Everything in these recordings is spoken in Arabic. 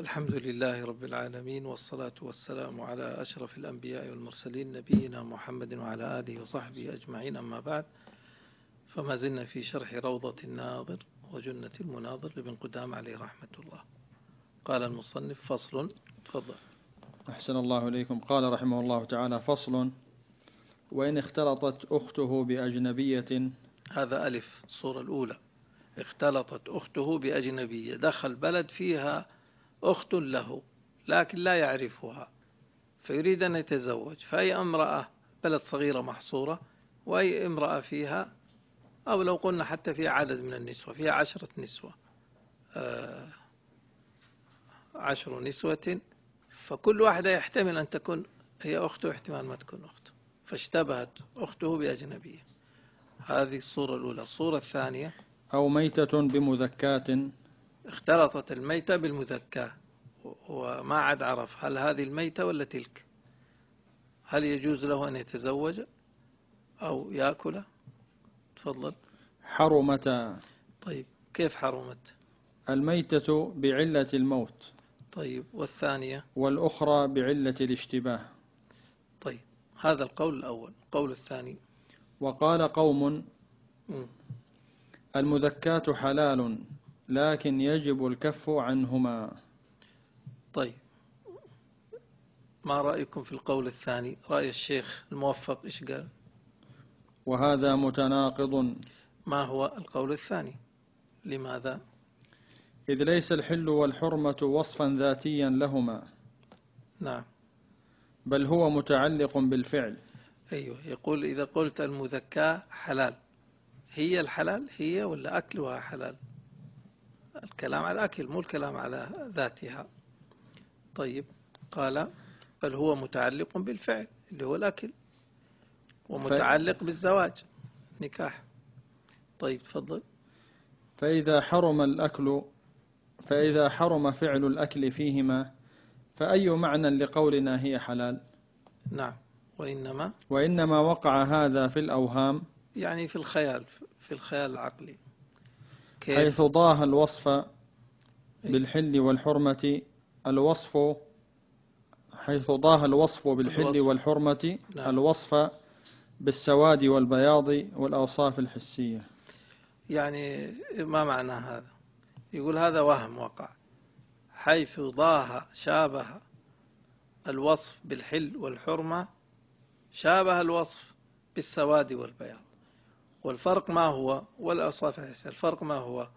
الحمد لله رب العالمين والصلاة والسلام على أشرف الأنبياء والمرسلين نبينا محمد وعلى آله وصحبه أجمعين. أما بعد فما زلنا في شرح روضة الناظر وجنة المناظر لابن قدام عليه رحمة الله. قال المصنف فصل تفضل. أحسن الله إليكم. قال رحمه الله تعالى فصل وإن اختلطت أخته بأجنبية. هذا ألف الصورة الأولى. اختلطت أخته بأجنبية دخل بلد فيها أخت له لكن لا يعرفها فيريد أن يتزوج فأي امرأة بلد صغيرة محصورة وأي امرأة فيها أو لو قلنا حتى فيها عدد من النسوة فيها عشرة نسوة آه، عشر نسوة فكل واحدة يحتمل أن تكون هي أخته احتمال ما تكون أخته فاشتبهت أخته بأجنبية. هذه الصورة الأولى. الصورة الثانية. أو ميتة بمذكاة اختلطت الميتة بالمذكاة. وما عاد عرف هل هذه الميتة ولا تلك. هل يجوز له أن يتزوج أو يأكل؟ تفضل. حرمتا طيب كيف حرمت؟ الميتة بعلة الموت. طيب والثانية؟ والأخرى بعلة الاشتباه. طيب هذا القول الأول. القول الثاني؟ وقال قوم. المذكاة حلال. لكن يجب الكف عنهما. طيب. ما رأيكم في القول الثاني؟ رأي الشيخ الموفق إيش قال؟ وهذا متناقض. ما هو القول الثاني؟ لماذا؟ إذ ليس الحل والحرمة وصفا ذاتيا لهما. نعم. بل هو متعلق بالفعل. أيوه. يقول إذا قلت المذكاة حلال هي الحلال هي ولا أكلها حلال؟ الكلام على الأكل مو الكلام على ذاتها. طيب قال بل هو متعلق بالفعل اللي هو الأكل ومتعلق بالزواج نكاح. طيب تفضل. فإذا حرم الأكل فإذا حرم فعل الأكل فيهما فأي معنى لقولنا هي حلال؟ نعم. وإنما؟ وإنما وقع هذا في الأوهام. يعني في الخيال في الخيال العقلي. حيث ضاه الوصف بالحل والحرمة الوصف حيث ضاه الوصف بالحل. والحرمة نعم. الوصف بالسواد والبياض والأوصاف الحسية. يعني ما معنى هذا؟ يقول هذا وهم وقع. حيث ضاه شابه الوصف بالحل والحرمة شابه الوصف بالسواد والبياض. والفرق ما هو؟ والأوصاف الحسية. الفرق ما هو؟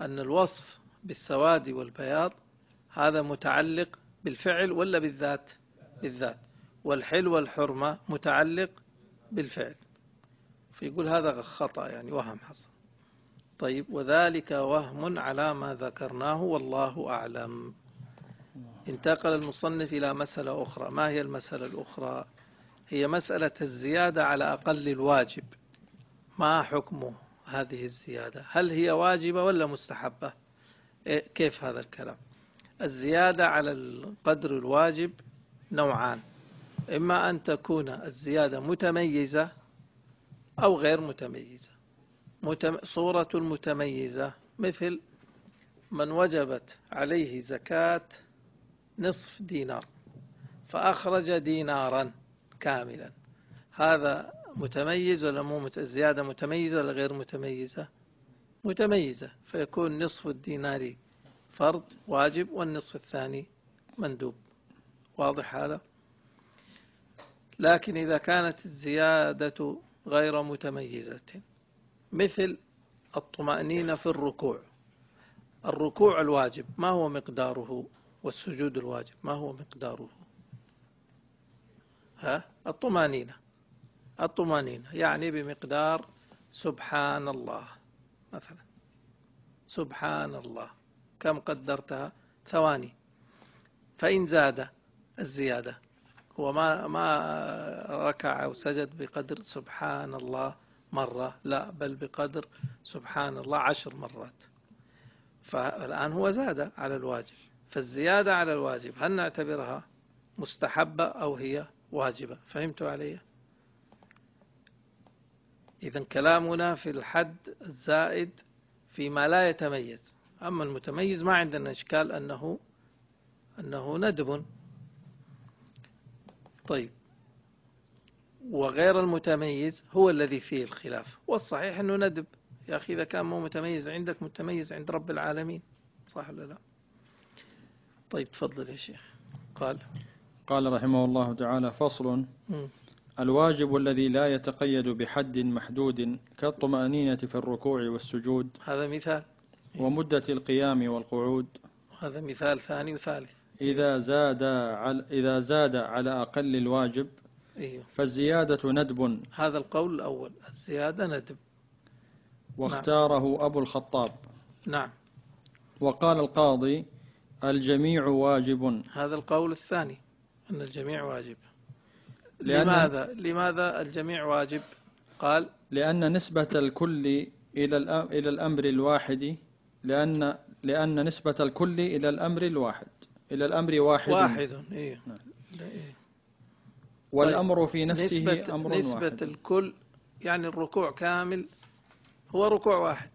أن الوصف بالسواد والبياض هذا متعلق بالفعل ولا بالذات؟ بالذات. والحل والحرمة متعلق بالفعل. فيقول هذا خطأ يعني وهم حصل. طيب وذلك وهم على ما ذكرناه والله أعلم. انتقل المصنف إلى مسألة أخرى. ما هي المسألة الأخرى؟ هي مسألة الزيادة على أقل الواجب. ما حكم هذه الزيادة؟ هل هي واجبة ولا مستحبة؟ إيه كيف هذا الكلام؟ الزيادة على القدر الواجب نوعان. إما أن تكون الزيادة متميزة أو غير متميزة. متم... صورة المتميزة مثل من وجبت عليه زكاة نصف دينار فأخرج دينارا كاملا. هذا متميز ولا مو مت... الزيادة متميزة ولا غير متميزة؟ متميزة. فيكون نصف الدينار فرض واجب والنصف الثاني مندوب. واضح هذا؟ لكن إذا كانت الزيادة غير متميزة مثل الطمأنينة في الركوع. الركوع الواجب ما هو مقداره والسجود الواجب ما هو مقداره؟ ها؟ الطمأنينة. الطمأنينة يعني بمقدار سبحان الله مثلا. سبحان الله كم قدرتها؟ ثواني. فإن زاد الزيادة هو ما ما ركع أو سجد بقدر سبحان الله مرة لا بل بقدر سبحان الله عشر مرات. فالآن هو زاد على الواجب. فالزيادة على الواجب هل نعتبرها مستحبة أو هي واجبة؟ فهمتوا علي؟ إذا كلامنا في الحد الزائد فيما لا يتميز. أما المتميز ما عندنا إشكال أنه أنه ندب. طيب. وغير المتميز هو الذي فيه الخلاف. والصحيح أنه ندب. يا أخي إذا كان مو متميز عندك متميز عند رب العالمين. صح ولا لا؟ طيب تفضل يا شيخ. قال. قال رحمه الله تعالى فصل. مم. الواجب الذي لا يتقيد بحد محدود كالطمأنينة في الركوع والسجود هذا مثال. ومدة القيام والقعود. هذا مثال ثاني وثالث. إذا زاد على إذا زاد على أقل الواجب أيوه. فالزيادة ندب. هذا القول الأول الزيادة ندب. واختاره أبو الخطاب. نعم. وقال القاضي الجميع واجب. هذا القول الثاني أن الجميع واجب. لماذا؟ لماذا الجميع واجب؟ قال لأن نسبة الكل إلى إلى الأمر الواحد لأن لأن نسبة الكل إلى الأمر الواحد. إلى الأمر واحد. واحد إيه. نعم. إيه. والأمر في نفسه نسبة, أمر نسبة واحد الكل يعني الركوع كامل هو ركوع واحد.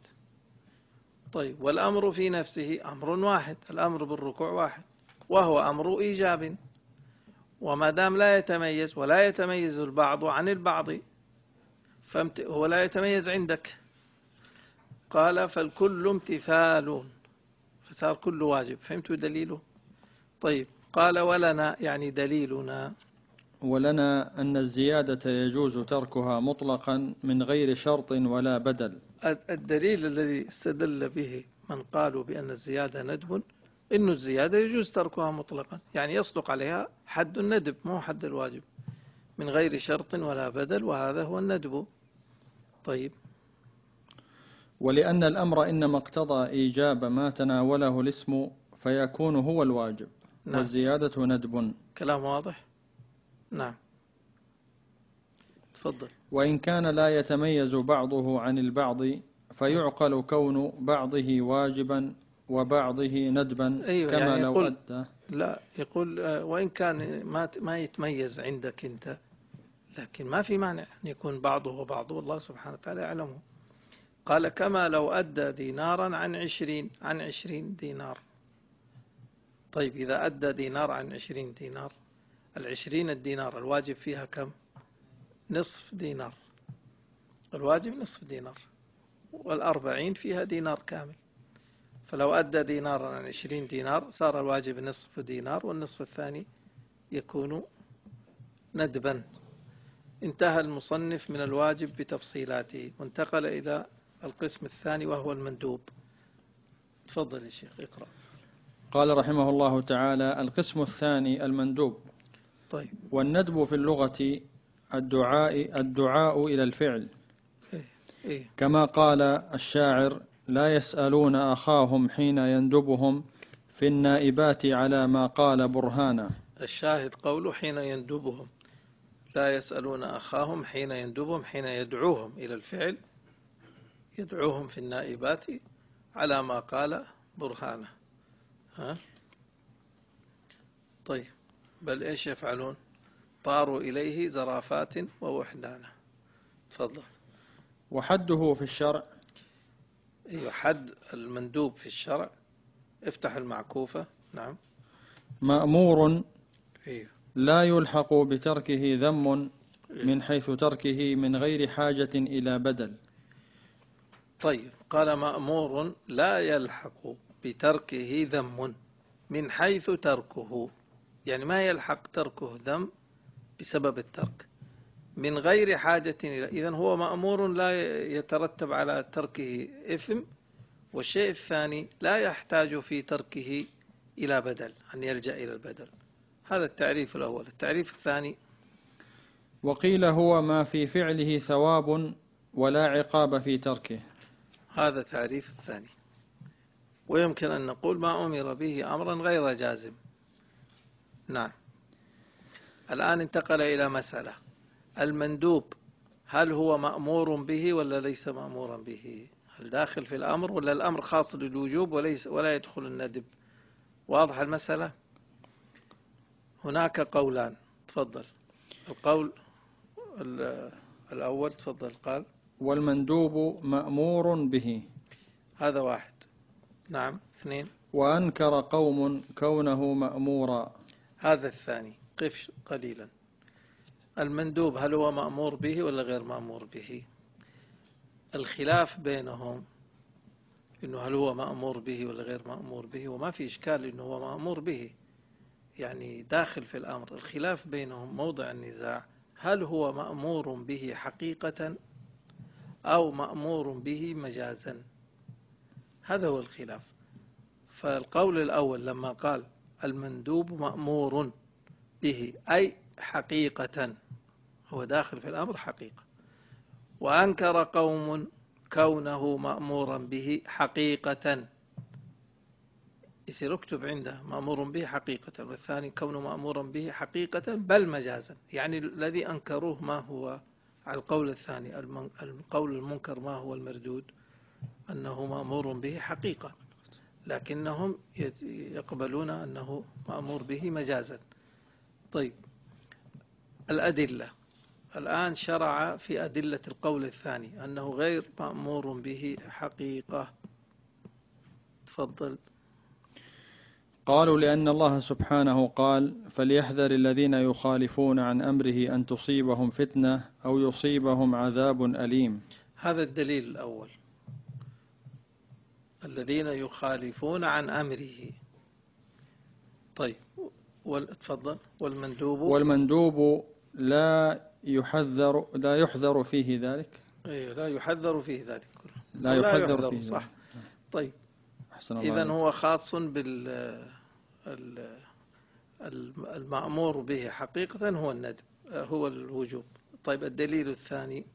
طيب والأمر في نفسه أمر واحد الأمر بالركوع واحد وهو أمر إيجاب. وما دام لا يتميز ولا يتميز البعض عن البعض. هو لا يتميز عندك. قال فالكل امتثال. فصار كل واجب. فهمتوا دليله؟ طيب. قال ولنا يعني دليلنا. ولنا أن الزيادة يجوز تركها مطلقا من غير شرط ولا بدل. الدليل الذي استدل به من قالوا بأن الزيادة ندب إن الزيادة يجوز تركها مطلقا. يعني يصدق عليها حد الندب مو حد الواجب. من غير شرط ولا بدل وهذا هو الندب. طيب. ولأن الأمر إنما اقتضى إيجاب ما تناوله الاسم فيكون هو الواجب نعم. والزيادة ندب. كلام واضح؟ نعم. تفضل. وإن كان لا يتميز بعضه عن البعض فيعقل كون بعضه واجبا وبعضه ندبا أيوة، كما يعني لو أدى. لا يقول آه، وإن كان ما ما يتميز عندك أنت لكن ما في مانع أن يكون بعضه وبعضه الله سبحانه وتعالى يعلمه. قال كما لو أدى دينارا عن عشرين عن عشرين دينار. طيب إذا أدى دينار عن عشرين دينار العشرين الدينار الواجب فيها كم؟ نصف دينار. الواجب نصف دينار والأربعين فيها دينار كامل. فلو أدى دينارا عن عشرين دينار صار الواجب نصف دينار والنصف الثاني يكون ندبا. انتهى المصنف من الواجب بتفصيلاته. وانتقل إلى القسم الثاني وهو المندوب. تفضل يا شيخ اقرأ. قال رحمه الله تعالى القسم الثاني المندوب. طيب. والندب في اللغة الدعاء الدعاء إلى الفعل. إيه إيه. كما قال الشاعر لا يسألون أخاهم حين يندبهم في النائبات على ما قال برهانا. الشاهد قوله حين يندبهم. لا يسألون أخاهم حين يندبهم حين يدعوهم إلى الفعل. يدعوهم في النائبات على ما قال برهانه ها؟ طيب بل إيش يفعلون؟ طاروا إليه زرافات ووحدانه تفضل. وحده في الشرع أيوة حد المندوب في الشرع. افتح المعكوفة. نعم. مأمور. أيوة لا يلحق بتركه ذم من حيث تركه من غير حاجة إلى بدل. طيب. قال مأمور. لا يلحق بتركه ذم من حيث تركه. يعني ما يلحق تركه ذم بسبب الترك. من غير حاجة إلى إذن هو مأمور لا يترتب على تركه إثم والشيء الثاني لا يحتاج في تركه إلى بدل أن يلجأ إلى البدل. هذا التعريف الأول. التعريف الثاني وقيل هو ما في فعله ثواب ولا عقاب في تركه. هذا تعريف الثاني. ويمكن أن نقول ما أمر به أمرا غير جازم. نعم. الآن انتقل إلى مسألة. المندوب هل هو مأمور به ولا ليس مأمورا به؟ هل داخل في الأمر ولا الأمر خاص للوجوب وليس ولا يدخل الندب؟ واضح المسألة؟ هناك قولان. تفضل. القول ال- الأول تفضل. قال والمندوب مأمور به. هذا واحد. نعم. اثنين. وأنكر قوم كونه مأمورا. هذا الثاني. قف قليلا. المندوب هل هو مأمور به ولا غير مأمور به؟ الخلاف بينهم إنه هل هو مأمور به ولا غير مأمور به وما في إشكال إنه هو مأمور به. يعني داخل في الأمر الخلاف بينهم موضع النزاع هل هو مأمور به حقيقة أو مأمور به مجازا؟ هذا هو الخلاف. فالقول الأول لما قال المندوب مأمور به أي حقيقة هو داخل في الأمر حقيقة. وأنكر قوم كونه مأمورا به حقيقة. يصير اكتب عنده مأمور به حقيقة والثاني كونه مأمورا به حقيقة بل مجازا. يعني الذي أنكروه ما هو؟ على القول الثاني القول المنكر ما هو المردود؟ أنه مأمور به حقيقة. لكنهم يقبلون أنه مأمور به مجازا. طيب الأدلة. الآن شرع في أدلة القول الثاني أنه غير مأمور به حقيقة. تفضل. قالوا لأن الله سبحانه قال فليحذر الذين يخالفون عن أمره أن تصيبهم فتنة أو يصيبهم عذاب أليم. هذا الدليل الأول. الذين يخالفون عن أمره. طيب تفضل. والمندوب؟ والمندوب لا يحذر لا يحذر فيه ذلك؟ أي لا يحذر فيه ذلك. لا يحذر, لا يحذر فيه صح. ذلك. طيب. إذا هو خاص بال المأمور به حقيقة هو الندب هو الوجوب. طيب الدليل الثاني.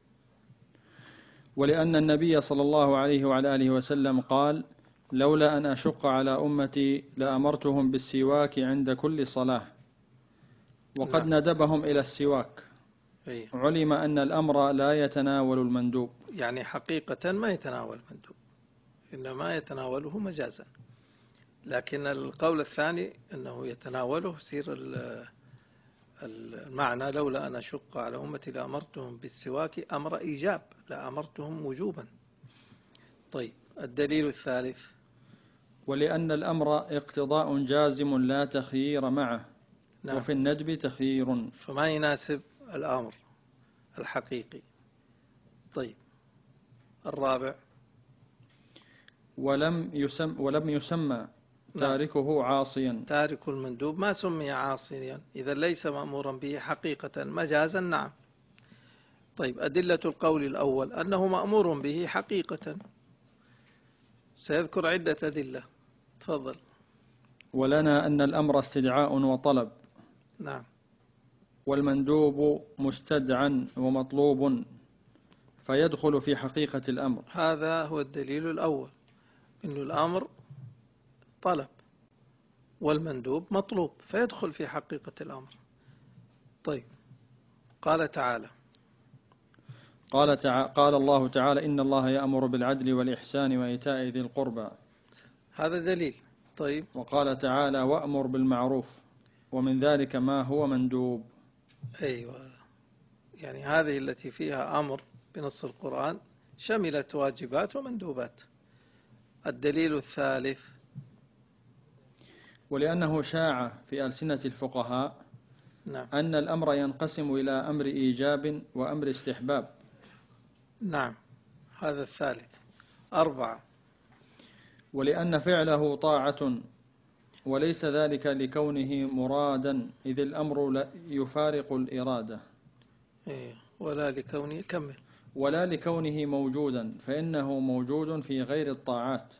ولأن النبي صلى الله عليه وعلى آله وسلم قال لولا أن أشق على أمتي لأمرتهم بالسواك عند كل صلاة. وقد نعم. ندبهم إلى السواك. أيه. علم أن الأمر لا يتناول المندوب. يعني حقيقة ما يتناول المندوب إنما يتناوله مجازا. لكن القول الثاني أنه يتناوله سير المعنى لولا أن أشق على أمتي لأمرتهم بالسواك أمر إيجاب لأمرتهم وجوبا. طيب الدليل الثالث. ولأن الأمر اقتضاء جازم لا تخيير معه. نعم. وفي الندب تخيير. فما يناسب الأمر الحقيقي. طيب. الرابع. ولم يسم ولم يسمى نعم. تاركه عاصيا. تارك المندوب ما سمي عاصيا. إذا ليس مأمورا به حقيقة مجازا. نعم. طيب. أدلة القول الأول. أنه مأمور به حقيقة. سيذكر عدة أدلة. تفضل. ولنا أن الأمر استدعاء وطلب. نعم. والمندوب مستدعى ومطلوب فيدخل في حقيقة الأمر. هذا هو الدليل الأول أن الأمر طلب والمندوب مطلوب فيدخل في حقيقة الأمر. طيب قال تعالى قال, تع... قال الله تعالى إن الله يأمر بالعدل والإحسان وإيتاء ذي القربى. هذا دليل. طيب. وقال تعالى وأمر بالمعروف. ومن ذلك ما هو مندوب. أيوة. يعني هذه التي فيها أمر بنص القرآن شملت واجبات ومندوبات. الدليل الثالث. ولأنه شاع في ألسنة الفقهاء نعم. أن الأمر ينقسم إلى أمر إيجاب وأمر استحباب. نعم. هذا الثالث. أربعة. ولأن فعله طاعة وليس ذلك لكونه مرادا إذ الأمر يفارق الإرادة. إيه ولا لكونه كمل. ولا لكونه موجودا فإنه موجود في غير الطاعات.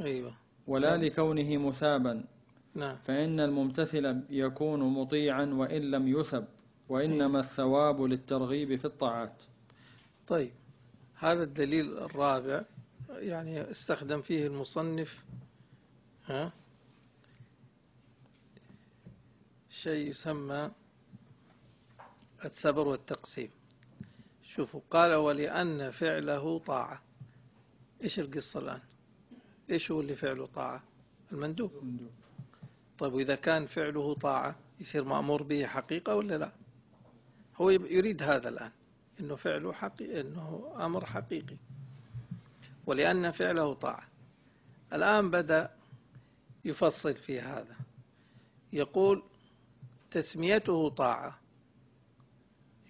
أيوة. ولا لكونه مثابا نعم. فإن الممتثل يكون مطيعا وإن لم يثب وإنما الثواب للترغيب في الطاعات. طيب هذا الدليل الرابع يعني استخدم فيه المصنف ها؟ شيء يسمى السبر والتقسيم. شوفوا قال ولأن فعله طاعة. إيش القصة الآن؟ إيش هو اللي فعله طاعة؟ المندوب. طيب وإذا كان فعله طاعة يصير مأمور به حقيقة ولا لا؟ هو يريد هذا الآن إنه فعله حقيقي إنه أمر حقيقي. ولأن فعله طاعة. الآن بدأ يفصل في هذا. يقول تسميته طاعة.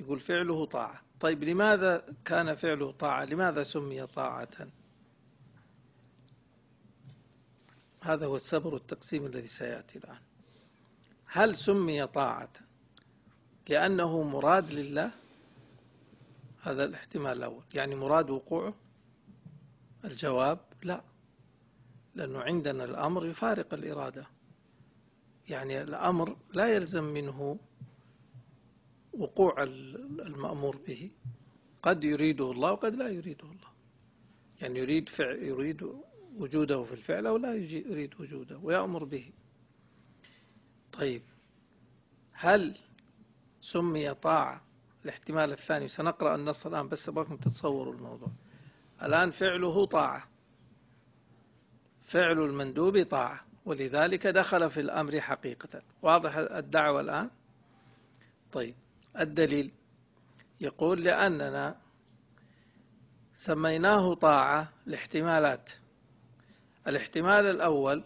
يقول فعله طاعة. طيب لماذا كان فعله طاعة؟ لماذا سمي طاعة؟ هذا هو السبر التقسيم الذي سيأتي الآن. هل سمي طاعة لأنه مراد لله؟ هذا الاحتمال الأول. يعني مراد وقوعه؟ الجواب لا. لأنه عندنا الأمر يفارق الإرادة. يعني الأمر لا يلزم منه وقوع المأمور به. قد يريده الله وقد لا يريده الله. يعني يريد فعل يريد وجوده في الفعل أو لا يريد وجوده ويأمر به. طيب هل سمي طاعة الاحتمال الثاني؟ سنقرأ النص الآن بس أبغاكم تتصوروا الموضوع. الآن فعله طاعة. فعل المندوب طاعة. ولذلك دخل في الأمر حقيقة. واضح الدعوة الآن؟ طيب الدليل. يقول لأننا سميناه طاعة لاحتمالات. الاحتمال الأول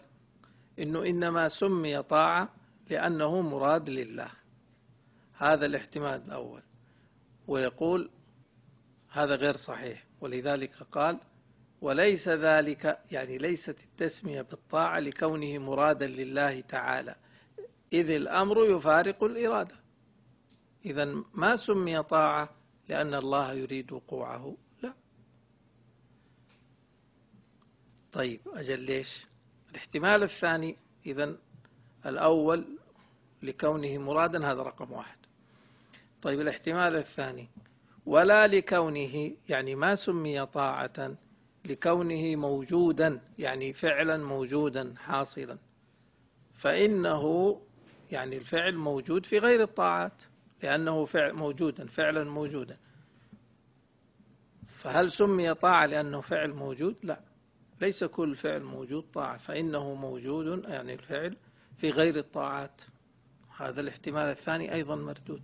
إنه إنما سمي طاعة لأنه مراد لله. هذا الاحتمال الأول. ويقول هذا غير صحيح. ولذلك قال وليس ذلك يعني ليست التسمية بالطاعة لكونه مرادا لله تعالى. إذ الأمر يفارق الإرادة. إذا ما سمي طاعة لأن الله يريد وقوعه؟ لا. طيب أجل ليش؟ الاحتمال الثاني إذا الأول لكونه مرادا هذا رقم واحد. طيب الاحتمال الثاني ولا لكونه يعني ما سمي طاعة لكونه موجودا يعني فعلا موجودا حاصلا. فإنه يعني الفعل موجود في غير الطاعات لأنه فعل موجودا فعلا موجودا. فهل سمي طاعة لأنه فعل موجود؟ لا. ليس كل فعل موجود طاعة فإنه موجود يعني الفعل في غير الطاعات. هذا الاحتمال الثاني أيضا مردود.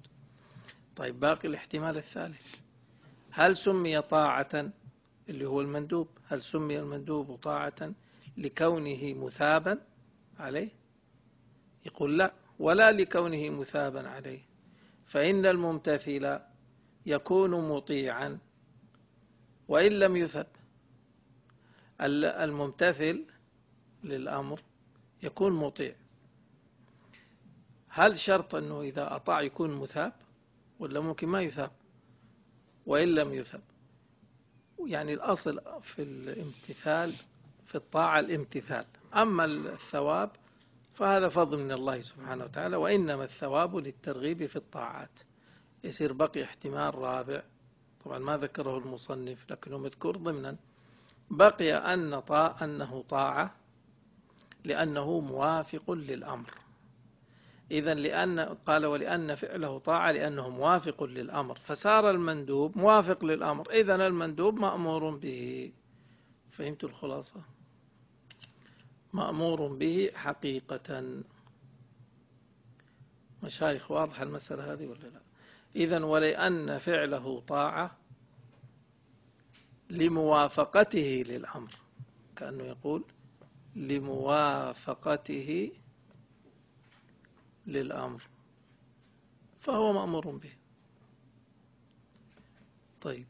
طيب باقي الاحتمال الثالث. هل سمي طاعة اللي هو المندوب. هل سمي المندوب طاعة لكونه مثابا عليه؟ يقول لا ولا لكونه مثابا عليه. فإن الممتثل يكون مطيعا وإن لم يثب الممتثل للأمر يكون مطيع. هل شرط أنه إذا أطاع يكون مثاب ولا ممكن ما يثاب؟ وإن لم يثب. يعني الأصل في الامتثال في الطاعة الامتثال. أما الثواب فهذا فضل من الله سبحانه وتعالى وإنما الثواب للترغيب في الطاعات. يصير بقي احتمال رابع طبعا ما ذكره المصنف لكنه مذكور ضمنا. بقي أن طاع أنه طاعة لأنه موافق للأمر. إذا لأن قال ولأن فعله طاعة لأنه موافق للأمر. فصار المندوب موافق للأمر. إذا المندوب مأمور به. فهمت الخلاصة؟ مأمور به حقيقة. مشايخ واضحة المسألة هذه ولا لا؟ إذا ولأن فعله طاعة لموافقته للأمر. كأنه يقول لموافقته للأمر. فهو مأمور به. طيب.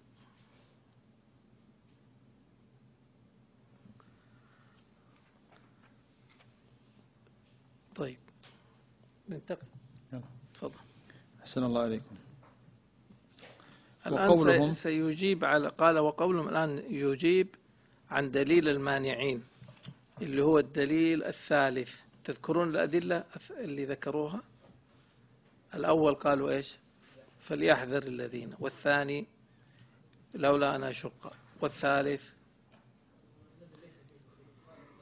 طيب. ننتقل. تفضل. أحسن الله عليكم الآن وقولهم. سيجيب على قال وقولهم الآن يجيب عن دليل المانعين اللي هو الدليل الثالث. تذكرون الأدلة اللي ذكروها؟ الأول قالوا إيش؟ فليحذر الذين. والثاني لولا أن أشق. والثالث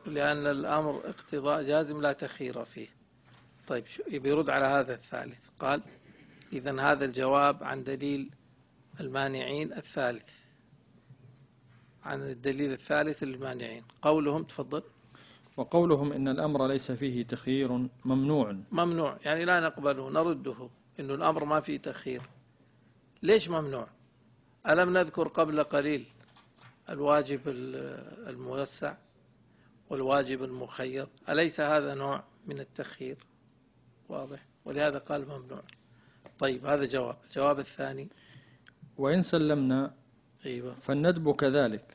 لأن الأمر اقتضاء جازم لا تخير فيه. طيب بيرد على هذا الثالث. قال إذا هذا الجواب عن دليل المانعين الثالث. عن الدليل الثالث للمانعين. قولهم تفضل. وقولهم إن الأمر ليس فيه تخيير ممنوع. ممنوع. يعني لا نقبله نرده إنه الأمر ما فيه تخيير ليش ممنوع؟ ألم نذكر قبل قليل الواجب الموسع والواجب المخير؟ أليس هذا نوع من التخيير واضح. ولهذا قال ممنوع. طيب هذا جواب. الجواب الثاني. وإن سلمنا أيوة. فالندب كذلك.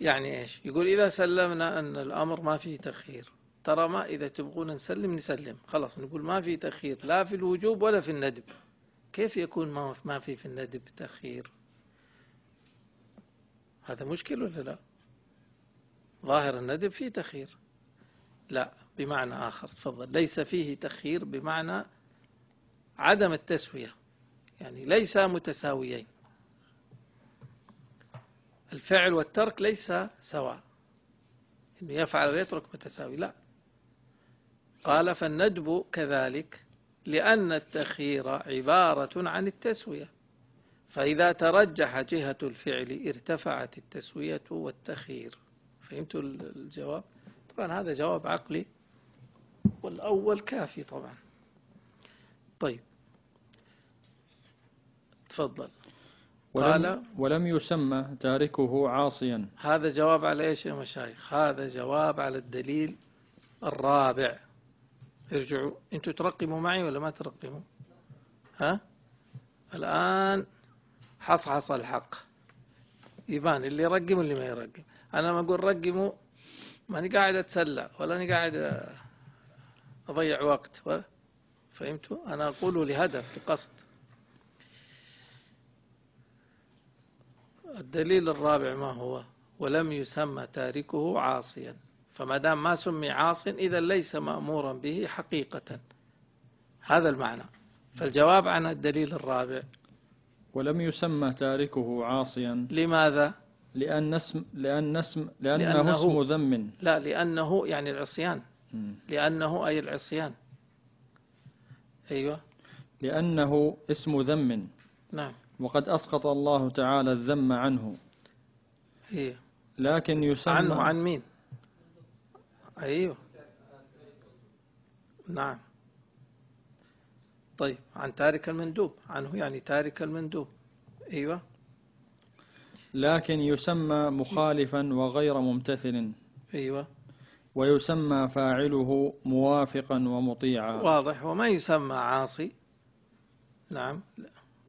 يعني إيش؟ يقول إذا سلمنا أن الأمر ما فيه تخيير ترى ما إذا تبغون نسلم نسلم. خلاص نقول ما في تخيير لا في الوجوب ولا في الندب. كيف يكون ما ما في في الندب تخيير هذا مشكل ولا لا؟ ظاهر الندب فيه تخيير لا بمعنى آخر. تفضل. ليس فيه تخيير بمعنى عدم التسوية. يعني ليس متساويين. الفعل والترك ليس سواء. إنه يفعل ويترك متساوي. لا. قال فالندب كذلك لأن التخيير عبارة عن التسوية. فإذا ترجح جهة الفعل ارتفعت التسوية والتخيير فهمت الجواب؟ طبعا هذا جواب عقلي والأول كافي طبعا. طيب. تفضل. ولم, قال ولم يسمى تاركه عاصيا. هذا جواب على إيش يا مشايخ؟ هذا جواب على الدليل الرابع. ارجعوا. أنتوا ترقموا معي ولا ما ترقموا؟ ها؟ الآن حصحص الحق. يبان اللي يرقم واللي ما يرقم. أنا ما أقول رقموا ماني قاعد أتسلى ولا أني قاعد أضيع وقت. فهمتوا؟ أنا أقول لهدف لقصد. الدليل الرابع ما هو؟ ولم يسمى تاركه عاصيا. فما دام ما سمي عاص إذا ليس مأمورا به حقيقة. هذا المعنى. فالجواب عن الدليل الرابع. ولم يسمى تاركه عاصيا. لماذا؟ لأن اسم لأن اسم لأنه, لأنه اسم ذم. لا لأنه يعني العصيان. لأنه أي العصيان. أيوة. لأنه اسم ذم. نعم. وقد أسقط الله تعالى الذم عنه. إيه. لكن يسمى عنه عن مين؟ أيوه. نعم. طيب عن تارك المندوب. عنه يعني تارك المندوب. أيوه. لكن يسمى مخالفا وغير ممتثل أيوه. ويسمى فاعله موافقا ومطيعا. واضح. وما يسمى عاصي. نعم.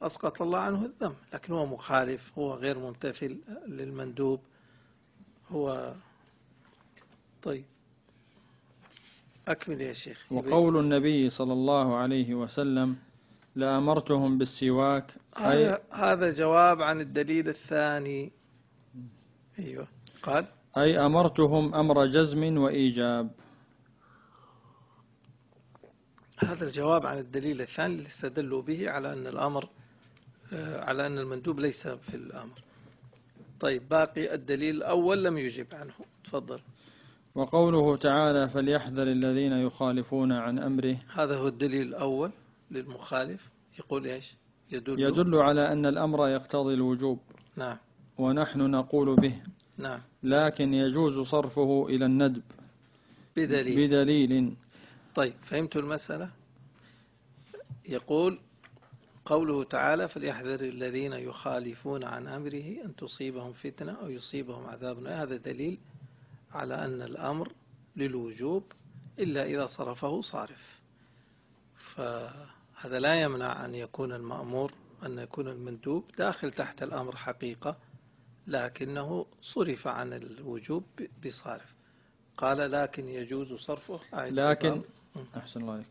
أسقط الله عنه الذنب لكن هو مخالف هو غير ممتثل للمندوب. هو طيب. أكمل يا شيخ. وقول النبي صلى الله عليه وسلم لأمرتهم بالسواك. أي هذا جواب عن الدليل الثاني. أيوة. قال أي أمرتهم أمر جزم وإيجاب. هذا الجواب عن الدليل الثاني اللي استدلوا به على أن الأمر على أن المندوب ليس في الأمر. طيب باقي الدليل الأول لم يجب عنه. تفضل. وقوله تعالى فليحذر الذين يخالفون عن أمره. هذا هو الدليل الأول للمخالف. يقول إيش؟ يدل, يدل على أن الأمر يقتضي الوجوب. نعم. ونحن نقول به. نعم. لكن يجوز صرفه إلى الندب. بدليل. بدليل. طيب فهمت المسألة؟ يقول قوله تعالى فليحذر الذين يخالفون عن أمره أن تصيبهم فتنة أو يصيبهم عذاب. هذا دليل على أن الأمر للوجوب إلا إذا صرفه صارف. فهذا لا يمنع أن يكون المأمور أن يكون المندوب داخل تحت الأمر حقيقة لكنه صرف عن الوجوب بصارف. قال لكن يجوز صرفه. لكن أحسن الله عليكم.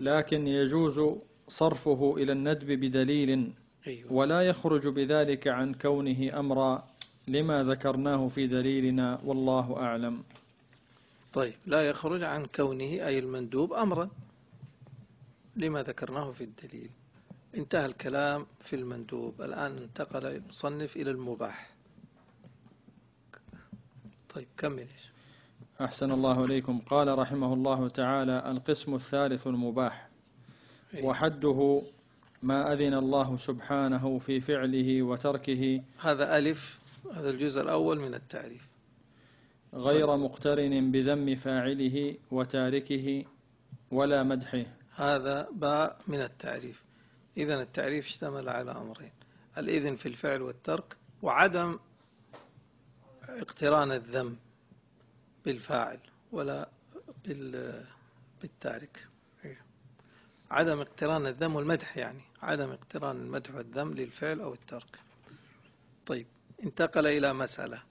لكن يجوز صرفه إلى الندب بدليل أيوة. ولا يخرج بذلك عن كونه أمرا لما ذكرناه في دليلنا والله أعلم. طيب لا يخرج عن كونه أي المندوب أمرا لما ذكرناه في الدليل. انتهى الكلام في المندوب. الآن انتقل المصنف إلى المباح. طيب كمل. أحسن الله إليكم. قال رحمه الله تعالى القسم الثالث المباح. وحده ما أذن الله سبحانه في فعله وتركه. هذا ألف هذا الجزء الأول من التعريف غير مقترن بذم فاعله وتاركه ولا مدحه. هذا باء من التعريف إذا التعريف اشتمل على أمرين. الإذن في الفعل والترك وعدم اقتران الذم بالفاعل ولا بالتارك. عدم اقتران الذم والمدح يعني عدم اقتران المدح والذم للفعل أو الترك. طيب انتقل إلى مسألة.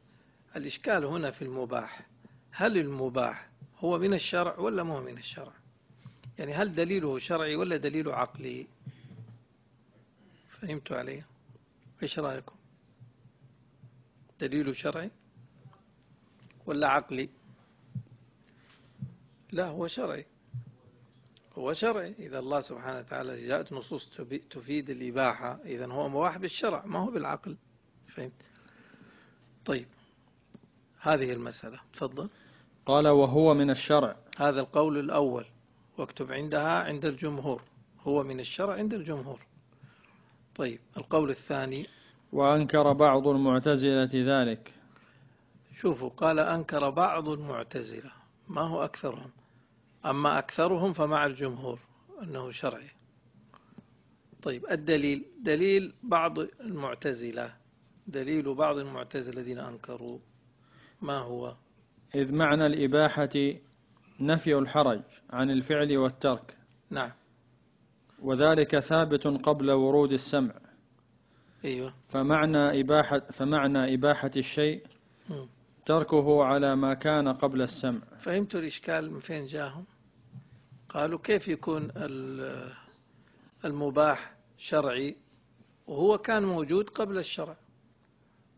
الإشكال هنا في المباح هل المباح هو من الشرع ولا مو من الشرع؟ يعني هل دليله شرعي ولا دليله عقلي؟ فهمتوا علي؟ إيش رأيكم؟ دليله شرعي ولا عقلي؟ لا هو شرعي. هو شرعي إذا الله سبحانه وتعالى جاءت نصوص تفيد الإباحة إذا هو مباح بالشرع ما هو بالعقل. فهمت؟ طيب. هذه المسألة. تفضل. قال وهو من الشرع. هذا القول الأول. واكتب عندها عند الجمهور. هو من الشرع عند الجمهور. طيب. القول الثاني. وأنكر بعض المعتزلة ذلك. شوفوا قال أنكر بعض المعتزلة. ما هو أكثرهم؟ أما أكثرهم فمع الجمهور أنه شرعي. طيب الدليل. دليل بعض المعتزلة. دليل بعض المعتزلة الذين أنكروا ما هو؟ إذ معنى الإباحة نفي الحرج عن الفعل والترك. نعم. وذلك ثابت قبل ورود السمع. أيوة. فمعنى إباحة, فمعنى إباحة الشيء تركه على ما كان قبل السمع. فهمت الإشكال من فين جاهم؟ قالوا كيف يكون المباح شرعي؟ وهو كان موجود قبل الشرع.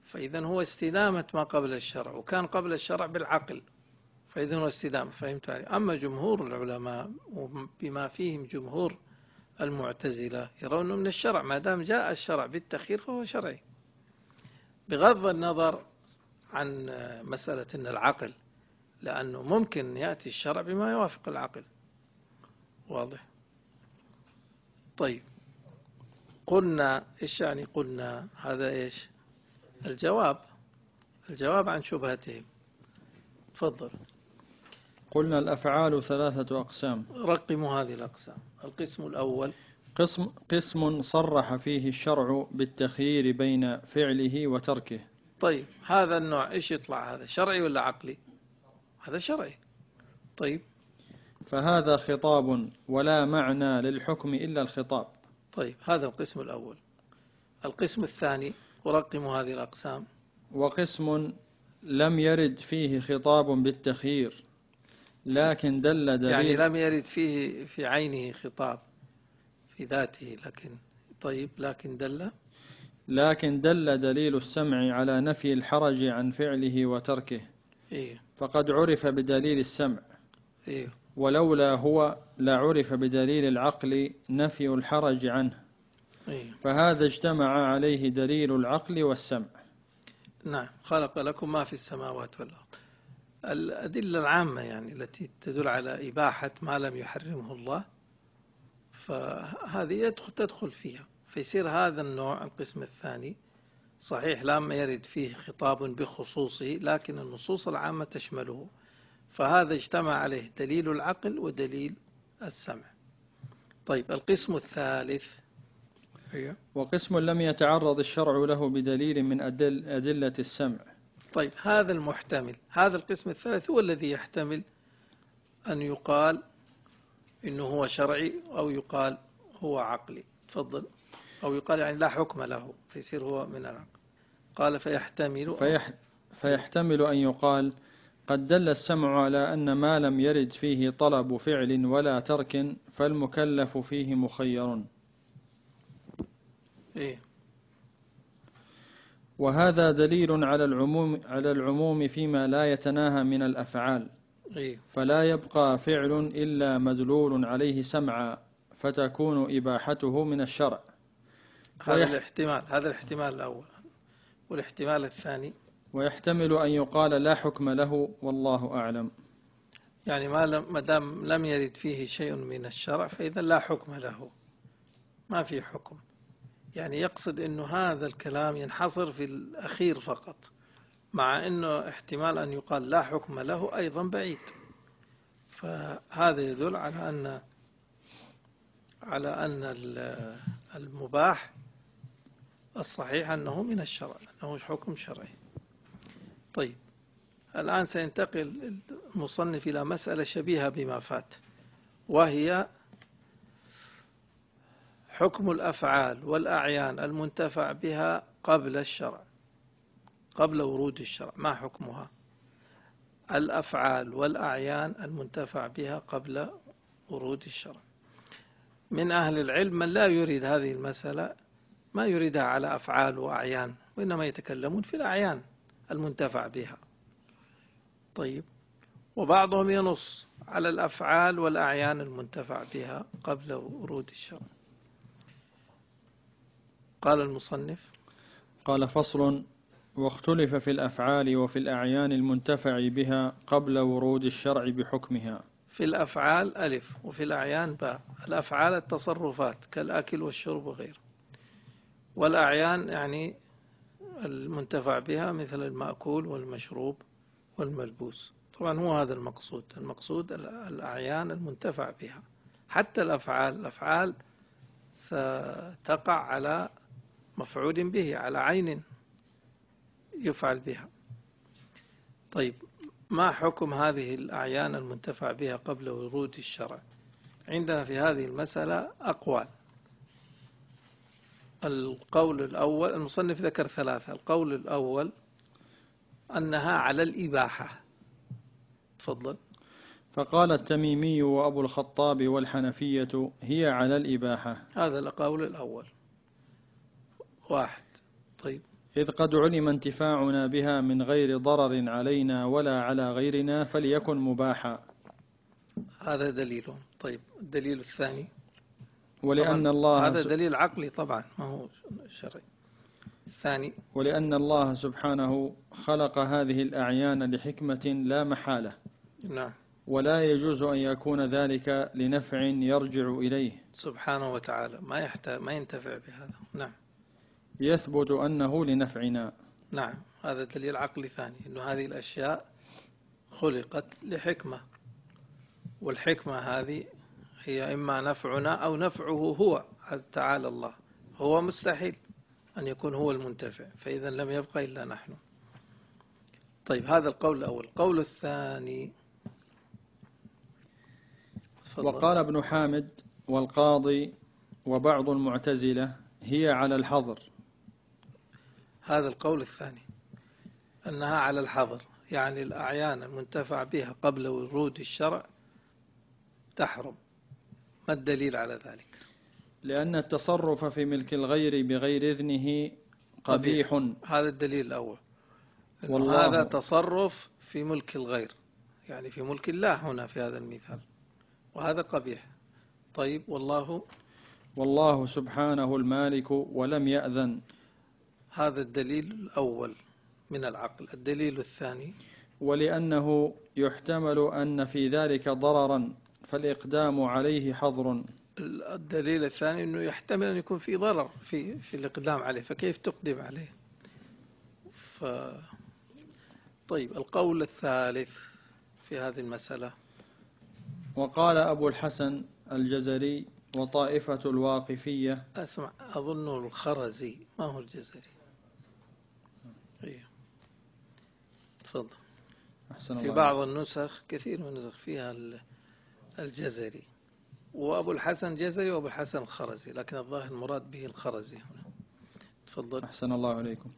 فإذا هو استدامة ما قبل الشرع وكان قبل الشرع بالعقل. فإذا هو استدامة فهمت علي؟ أما جمهور العلماء بما فيهم جمهور المعتزلة يرون من الشرع ما دام جاء الشرع بالتخير فهو شرعي. بغض النظر عن مسألة أن العقل لأنه ممكن يأتي الشرع بما يوافق العقل. واضح. طيب. قلنا إيش يعني قلنا؟ هذا إيش؟ الجواب. الجواب عن شبهتهم. تفضل. قلنا الأفعال ثلاثة أقسام. رقموا هذه الأقسام. القسم الأول. قسم, قسم صرح فيه الشرع بالتخيير بين فعله وتركه. طيب. هذا النوع إيش يطلع؟ هذا شرعي ولا عقلي؟ هذا شرعي. طيب. فهذا خطاب ولا معنى للحكم إلا الخطاب. طيب هذا القسم الأول. القسم الثاني ورقموا هذه الأقسام. وقسم لم يرد فيه خطاب بالتخيير لكن دل دليل يعني لم يرد فيه في عينه خطاب في ذاته لكن طيب لكن دل؟ لكن دل دليل السمع على نفي الحرج عن فعله وتركه. إيه؟ فقد عرف بدليل السمع. إيه؟ ولولا هو لعرف بدليل العقل نفي الحرج عنه. إيه؟ فهذا اجتمع عليه دليل العقل والسمع. نعم. خلق لكم ما في السماوات والأرض. الأدلة العامة يعني التي تدل على إباحة ما لم يحرمه الله فهذه يدخل تدخل فيها. فيصير هذا النوع القسم الثاني صحيح لم يرد فيه خطاب بخصوصه لكن النصوص العامة تشمله. فهذا اجتمع عليه دليل العقل ودليل السمع. طيب القسم الثالث. أيوه. وقسم لم يتعرض الشرع له بدليل من أدل أدلة السمع. طيب هذا المحتمل هذا القسم الثالث هو الذي يحتمل أن يقال إنه هو شرعي أو يقال هو عقلي. تفضل. أو يقال يعني لا حكم له فيصير هو من العقل. قال فيحتمل فيح فيحتمل أن يقال قد دل السمع على أن ما لم يرد فيه طلب فعل ولا ترك فالمكلف فيه مخير. إيه. وهذا دليل على العموم على العموم فيما لا يتناهى من الأفعال. إيه. فلا يبقى فعل إلا مدلول عليه سمعا فتكون إباحته من الشرع. هذا الاحتمال هذا الاحتمال الأول. والاحتمال الثاني ويحتمل أن يقال لا حكم له والله أعلم. يعني ما لم دام لم يرد فيه شيء من الشرع فإذا لا حكم له. ما في حكم. يعني يقصد أنه هذا الكلام ينحصر في الأخير فقط مع أنه احتمال أن يقال لا حكم له أيضا بعيد. فهذا يدل على أن على أن المباح الصحيح أنه من الشرع أنه حكم شرعي. طيب. الآن سينتقل المصنف إلى مسألة شبيهة بما فات وهي حكم الأفعال والأعيان المنتفع بها قبل الشرع قبل ورود الشرع. ما حكمها؟ الأفعال والأعيان المنتفع بها قبل ورود الشرع. من أهل العلم من لا يريد هذه المسألة ما يريدها على أفعال وأعيان وإنما يتكلمون في الأعيان. المنتفع بها. طيب. وبعضهم ينص على الأفعال والأعيان المنتفع بها قبل ورود الشرع. قال المصنف قال فصل واختلف في الأفعال وفي الأعيان المنتفع بها قبل ورود الشرع بحكمها. في الأفعال ألف وفي الأعيان باء. الأفعال التصرفات كالأكل والشرب وغيره. والأعيان يعني المنتفع بها مثل المأكول والمشروب والملبوس. طبعا هو هذا المقصود. المقصود الأعيان المنتفع بها. حتى الأفعال الأفعال ستقع على مفعول به على عين يفعل بها. طيب ما حكم هذه الأعيان المنتفع بها قبل ورود الشرع؟ عندنا في هذه المسألة أقوال. القول الأول المصنف ذكر ثلاثة القول الأول أنها على الإباحة. تفضل. فقال التميمي وأبو الخطاب والحنفية هي على الإباحة. هذا القول الأول. واحد. طيب. إذ قد علم انتفاعنا بها من غير ضرر علينا ولا على غيرنا فليكن مباحا. هذا دليلهم طيب. الدليل الثاني. ولأن الله هذا دليل عقلي طبعا ما هو شرعي. الثاني ولأن الله سبحانه خلق هذه الأعيان لحكمة لا محالة. نعم. ولا يجوز أن يكون ذلك لنفع يرجع إليه. سبحانه وتعالى ما يحتاج ما ينتفع بهذا. نعم. يثبت أنه لنفعنا. نعم. هذا دليل عقلي ثاني أن هذه الأشياء خلقت لحكمة. والحكمة هذه هي إما نفعنا أو نفعه هو تعالى الله. هو مستحيل أن يكون هو المنتفع فإذا لم يبقى إلا نحن. طيب هذا القول الأول. القول الثاني. وقال ابن حامد والقاضي وبعض المعتزلة هي على الحظر. هذا القول الثاني أنها على الحظر يعني الأعيان المنتفع بها قبل ورود الشرع تحرم. ما الدليل على ذلك؟ لأن التصرف في ملك الغير بغير إذنه قبيح. هذا الدليل الأول. والله. هذا تصرف في ملك الغير يعني في ملك الله هنا في هذا المثال وهذا قبيح. طيب والله؟ والله سبحانه المالك ولم يأذن. هذا الدليل الأول من العقل. الدليل الثاني؟ ولأنه يحتمل أن في ذلك ضررا. فالإقدام عليه حظر. الدليل الثاني أنه يحتمل أن يكون في ضرر في, في الإقدام عليه فكيف تقدم عليه؟ ف... طيب القول الثالث في هذه المسألة. وقال أبو الحسن الجزري وطائفة الواقفية. أسمع أظن الخرزي ما هو الجزري. إيه. تفضل. في بعض النسخ كثير من النسخ فيها الجزري. وأبو الحسن جزري وأبو الحسن الخرزي لكن الظاهر المراد به الخرزي هنا. تفضل. أحسن الله عليكم.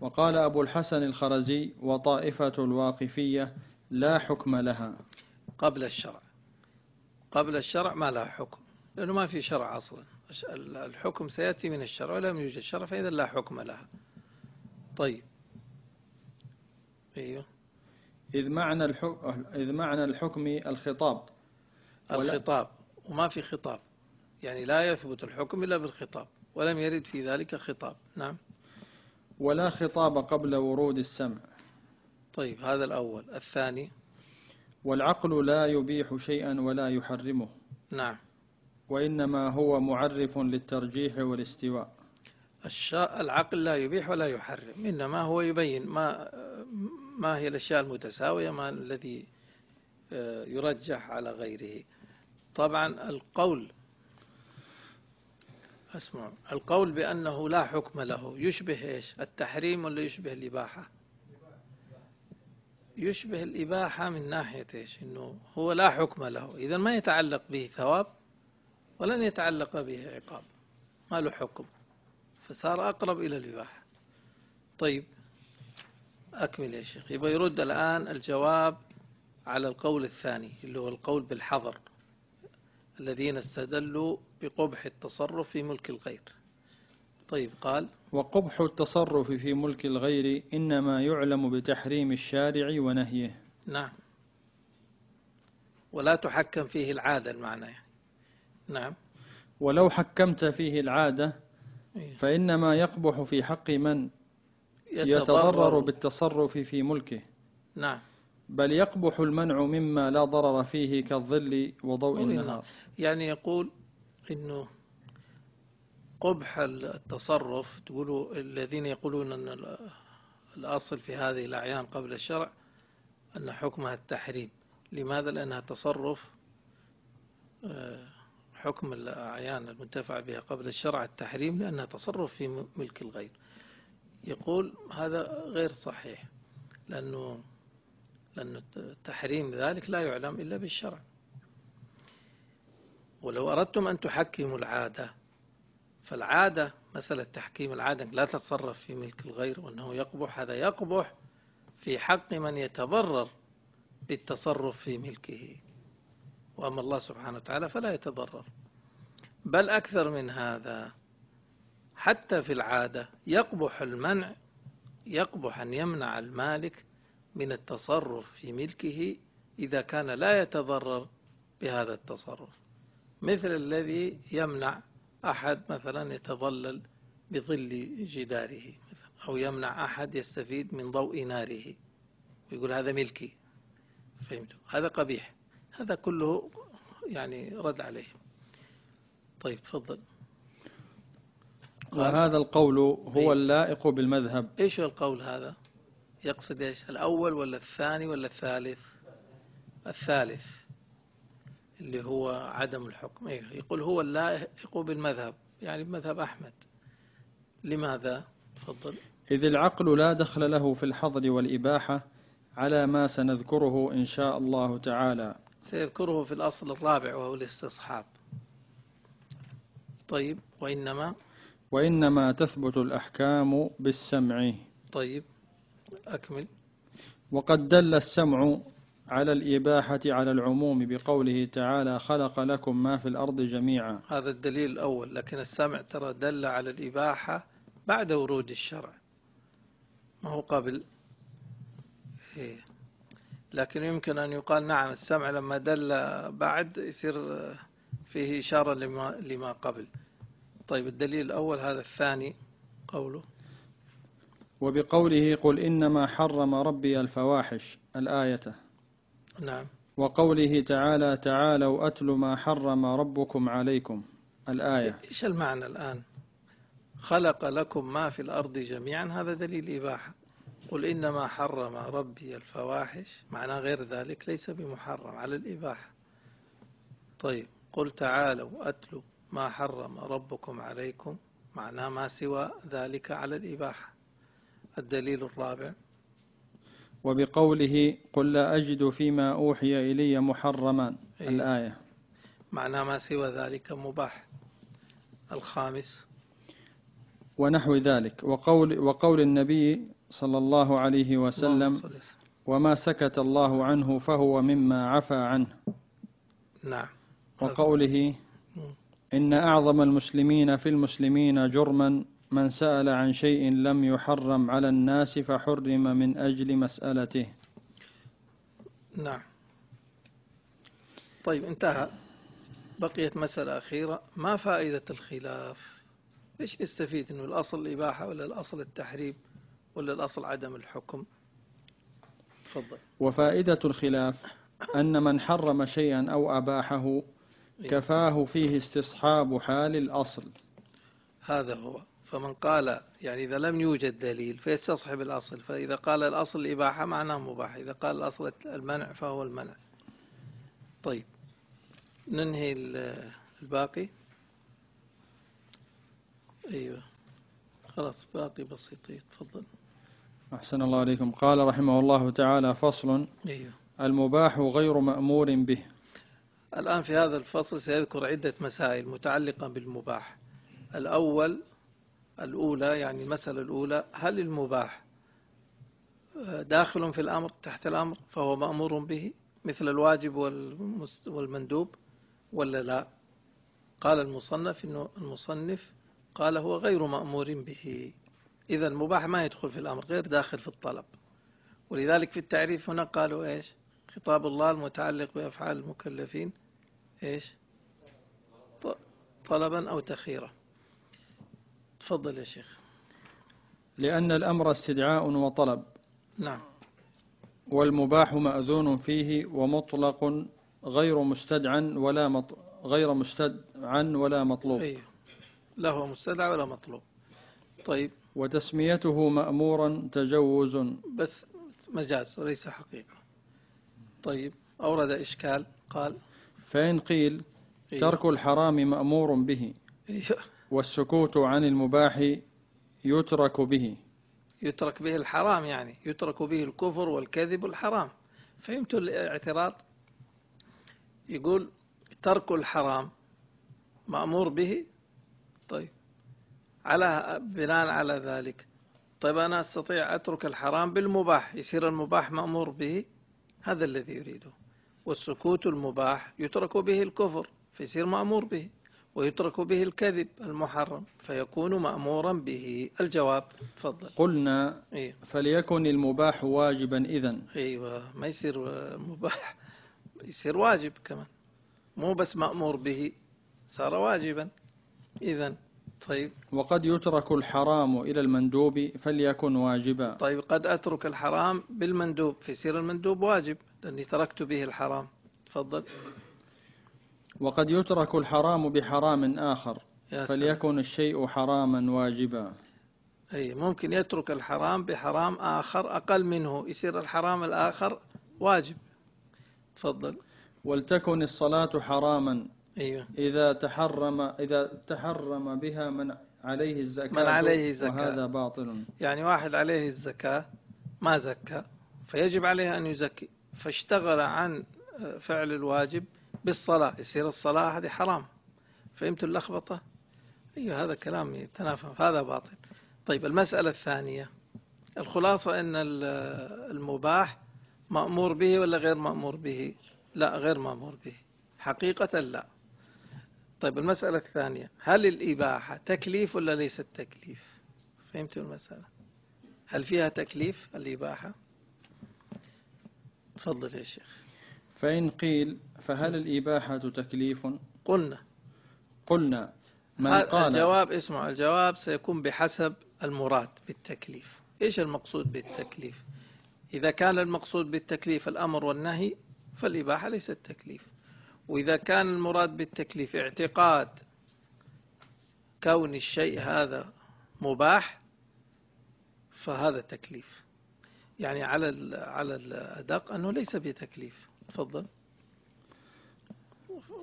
وقال أبو الحسن الخرزي وطائفة الواقفية لا حكم لها. قبل الشرع. قبل الشرع ما لها حكم لأنه ما في شرع أصلا. الحكم سيأتي من الشرع ولم يوجد شرع فإذا لا حكم لها. طيب. أيوه. إذ معنى الحكم, إذ معنى الحكم الخطاب. الخطاب وما في خطاب. يعني لا يثبت الحكم إلا بالخطاب ولم يرد في ذلك خطاب. نعم. ولا خطاب قبل ورود السمع. طيب هذا الأول. الثاني. والعقل لا يبيح شيئا ولا يحرمه. نعم. وإنما هو معرف للترجيح والاستواء. العقل لا يبيح ولا يحرم إنما هو يبين ما ما هي الأشياء المتساوية ما الذي آه، يرجح على غيره. طبعا القول اسمع القول بأنه لا حكم له. يشبه إيش؟ التحريم ولا يشبه الإباحة؟ يشبه الإباحة من ناحية إيش؟ إنه هو لا حكم له. إذا ما يتعلق به ثواب ولن يتعلق به عقاب. ما له حكم. فصار أقرب إلى الإباحة. طيب أكمل يا شيخ. يبغى يرد الآن الجواب على القول الثاني اللي هو القول بالحظر. الذين استدلوا بقبح التصرف في ملك الغير. طيب قال وقبح التصرف في ملك الغير إنما يعلم بتحريم الشارع ونهيه. نعم. ولا تحكم فيه العادة المعنى. يعني. نعم. ولو حكمت فيه العادة إيه. فإنما يقبح في حق من يتضرر بالتصرف في ملكه. نعم. بل يقبح المنع مما لا ضرر فيه كالظل وضوء ضوء النهار. يعني يقول إنه قبح التصرف تقولوا الذين يقولون أن ال- الأصل في هذه الأعيان قبل الشرع أن حكمها التحريم. لماذا؟ لأنها تصرف آه، حكم الأعيان المنتفع بها قبل الشرع التحريم لأنها تصرف في ملك الغير يقول هذا غير صحيح لأنه لأن تحريم ذلك لا يعلم إلا بالشرع. ولو أردتم أن تحكموا العادة فالعادة مسألة تحكيم العادة لا تتصرف في ملك الغير وأنه يقبح هذا يقبح في حق من يتضرر بالتصرف في ملكه. وأما الله سبحانه وتعالى فلا يتضرر. بل أكثر من هذا حتى في العادة يقبح المنع يقبح أن يمنع المالك من التصرف في ملكه إذا كان لا يتضرر بهذا التصرف. مثل الذي يمنع أحد مثلا يتظلل بظل جداره أو يمنع أحد يستفيد من ضوء ناره. ويقول هذا ملكي. فهمت؟ هذا قبيح. هذا كله يعني رد عليه. طيب تفضل. وهذا القول هو إيه. اللائق بالمذهب. إيش القول هذا؟ يقصد إيش؟ الأول ولا الثاني ولا الثالث؟ الثالث اللي هو عدم الحكم. إيه يقول هو اللائق بالمذهب يعني بمذهب أحمد. لماذا؟ تفضل. إذ العقل لا دخل له في الحظر والإباحة على ما سنذكره إن شاء الله تعالى. سيذكره في الأصل الرابع وهو الاستصحاب. طيب وإنما؟ وإنما تثبت الأحكام بالسمع. طيب. أكمل. وقد دل السمع على الإباحة على العموم بقوله تعالى خلق لكم ما في الأرض جميعا هذا الدليل الأول لكن السمع ترى دل على الإباحة بعد ورود الشرع. ما هو قبل إيه. لكن يمكن أن يقال نعم السمع لما دل بعد يصير فيه إشارة لما, لما قبل. طيب الدليل الأول هذا الثاني قوله. وبقوله قل إنما حرم ربي الفواحش الآية. نعم. وقوله تعالى تعالوا أتل ما حرم ربكم عليكم الآية. إيش المعنى الآن؟ خلق لكم ما في الأرض جميعا هذا دليل إباحة. قل إنما حرم ربي الفواحش معنى غير ذلك ليس بمحرم على الإباحة. طيب قل تعالوا أتلوا ما حرم ربكم عليكم معناه ما سوى ذلك على الإباحة. الدليل الرابع. وبقوله قل لا أجد فيما أوحي إلي محرما إيه. الآية. معناه ما سوى ذلك مباح. الخامس. ونحو ذلك. وقول, وقول النبي صلى الله عليه وسلم. وما سكت الله عنه فهو مما عفى عنه. نعم. وقوله. إن أعظم المسلمين في المسلمين جرما من سأل عن شيء لم يحرم على الناس فحرم من أجل مسألته. نعم. طيب انتهى. بقيت مسألة أخيرة. ما فائدة الخلاف؟ ليش نستفيد أنه الأصل الإباحة ولا الأصل التحريم ولا الأصل عدم الحكم؟ تفضل. وفائدة الخلاف أن من حرم شيئا أو أباحه كفاه فيه استصحاب حال الأصل. هذا هو. فمن قال يعني إذا لم يوجد دليل فيستصحب الأصل فإذا قال الأصل الإباحة معناه مباح إذا قال الأصل المنع فهو المنع. طيب ننهي ال- الباقي. أيوة خلاص باقي بسيط. تفضل. أحسن الله عليكم. قال رحمه الله تعالى فصل. أيوه. المباح غير مأمور به. الآن في هذا الفصل سيذكر عدة مسائل متعلقة بالمباح. الأول الأولى يعني المسألة الأولى هل المباح داخل في الأمر تحت الأمر فهو مأمور به مثل الواجب والمندوب ولا لا؟ قال المصنف إنه المصنف قال هو غير مأمور به. إذا المباح ما يدخل في الأمر غير داخل في الطلب. ولذلك في التعريف هنا قالوا إيش؟ خطاب الله المتعلق بأفعال المكلفين إيش؟ طلبا أو تخيرا تفضل يا شيخ. لأن الأمر استدعاء وطلب. نعم. والمباح مأذون فيه ومطلق غير مستدعى ولا مط... غير مستدعى ولا مطلوب. أيه. لا هو مستدعى ولا مطلوب. طيب. وتسميته مأمورا تجوز. بس مجاز وليس حقيقة. طيب. أورد إشكال قال فإن قيل إيه. ترك الحرام مأمور به. إيه. والسكوت عن المباح يترك به. يترك به الحرام يعني يترك به الكفر والكذب والحرام فهمت الاعتراض؟ يقول ترك الحرام مأمور به. طيب على بناء على ذلك طيب أنا أستطيع أترك الحرام بالمباح يصير المباح مأمور به؟ هذا الذي يريده. والسكوت المباح يترك به الكفر فيصير مأمور به. ويترك به الكذب المحرم فيكون مأمورا به. الجواب تفضل. قلنا إيه؟ فليكن المباح واجبا إذن. أيوة ما يصير مباح يصير واجب كمان. مو بس مأمور به صار واجبا إذن. طيب. وقد يترك الحرام إلى المندوب فليكن واجبا. طيب قد أترك الحرام بالمندوب فيصير المندوب واجب لأني تركت به الحرام. تفضل. وقد يترك الحرام بحرام آخر فليكن الشيء حراما واجبا. أي ممكن يترك الحرام بحرام آخر أقل منه. يصير الحرام الآخر واجب. تفضل. ولتكن الصلاة حراما. أيوه. إذا تحرم إذا تحرم بها من عليه الزكاة من عليه زكاة وهذا باطل. يعني واحد عليه الزكاة ما زكى فيجب عليه أن يزكي. فاشتغل عن فعل الواجب بالصلاة يصير الصلاة هذه حرام. فهمت اللخبطة؟ أيوه هذا كلام يتنافى هذا باطل. طيب المسألة الثانية. الخلاصة أن المباح مأمور به ولا غير مأمور به؟ لا غير مأمور به. حقيقة لا. طيب المسألة الثانية. هل الإباحة تكليف ولا ليست تكليف فهمت المسألة. هل فيها تكليف الإباحة؟ تفضل يا شيخ. فإن قيل فهل الإباحة تكليف؟ قلنا. قلنا. من قال الجواب اسمع الجواب سيكون بحسب المراد بالتكليف. إيش المقصود بالتكليف؟ إذا كان المقصود بالتكليف الأمر والنهي فالإباحة ليست تكليف. وإذا كان المراد بالتكليف اعتقاد كون الشيء هذا مباح فهذا تكليف. يعني على على الأدق أنه ليس بتكليف. تفضل.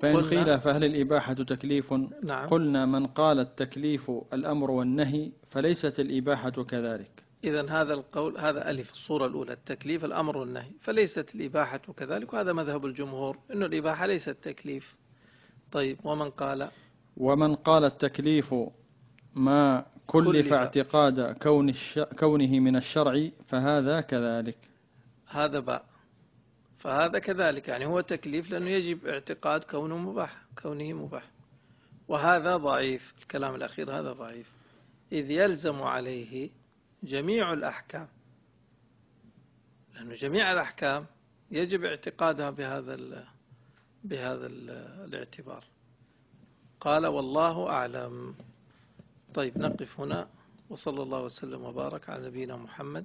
فإن قيل فهل الإباحة تكليف؟ نعم. قلنا من قال التكليف الأمر والنهي فليست الإباحة كذلك. إذا هذا القول هذا ألف الصورة الأولى التكليف الأمر والنهي فليست الإباحة كذلك وهذا مذهب الجمهور أن الإباحة ليست تكليف. طيب ومن قال؟ ومن قال التكليف ما كلف, اعتقاد كون. كونه من الشرع فهذا كذلك. هذا باء. فهذا كذلك يعني هو تكليف لأنه يجب اعتقاد كونه مباح كونه مباح. وهذا ضعيف الكلام الأخير هذا ضعيف. إذ يلزم عليه جميع الأحكام. لأن جميع الأحكام يجب اعتقادها بهذا بهذا ال الاعتبار. قال والله أعلم. طيب نقف هنا وصلى الله وسلم وبارك على نبينا محمد.